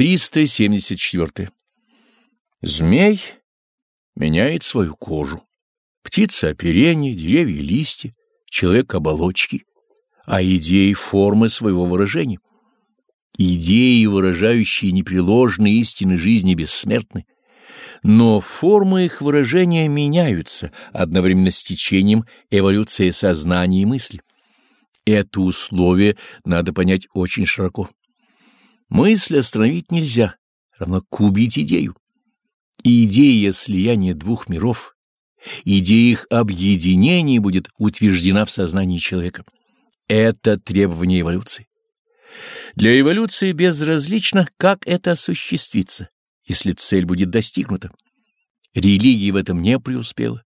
374. Змей меняет свою кожу. Птица — оперение, деревья — листья, человек — оболочки, а идеи — формы своего выражения. Идеи, выражающие непреложные истины жизни, бессмертны, но формы их выражения меняются одновременно с течением эволюции сознания и мысли. Это условие надо понять очень широко. Мысль остановить нельзя, равно кубить идею. Идея слияния двух миров, идея их объединения будет утверждена в сознании человека. Это требование эволюции. Для эволюции безразлично, как это осуществится, если цель будет достигнута. Религия в этом не преуспела,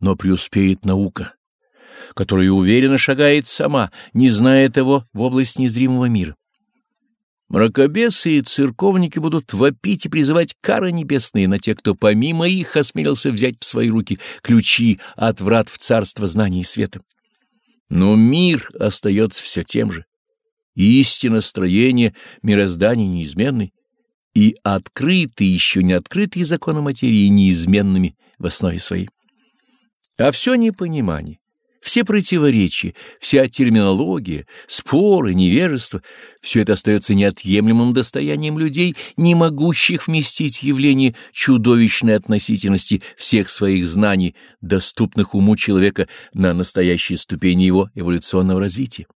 но преуспеет наука, которая уверенно шагает сама, не зная того в область незримого мира. Мракобесы и церковники будут вопить и призывать кары небесные на тех, кто помимо их осмелился взять в свои руки ключи от врат в царство знаний и света. Но мир остается все тем же. Истина строения мироздания неизменный, и открытые, еще не открытые законы материи неизменными в основе своей. А все непонимание, все противоречия, вся терминология, споры, невежество — все это остается неотъемлемым достоянием людей, не могущих вместить явление чудовищной относительности всех своих знаний, доступных уму человека на настоящей ступени его эволюционного развития.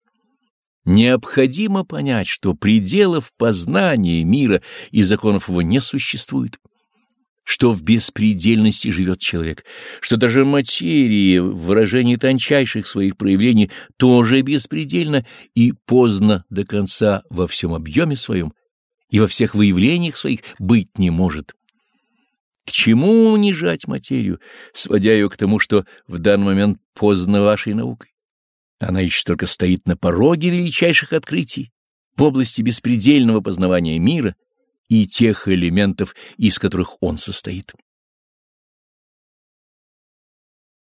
Необходимо понять, что пределов познания мира и законов его не существует что в беспредельности живет человек, что даже материя в выражении тончайших своих проявлений тоже беспредельна и поздно до конца во всем объеме своем и во всех выявлениях своих быть не может. К чему унижать материю, сводя ее к тому, что в данный момент поздно вашей наукой? Она еще только стоит на пороге величайших открытий в области беспредельного познавания мира — и тех элементов, из которых он состоит.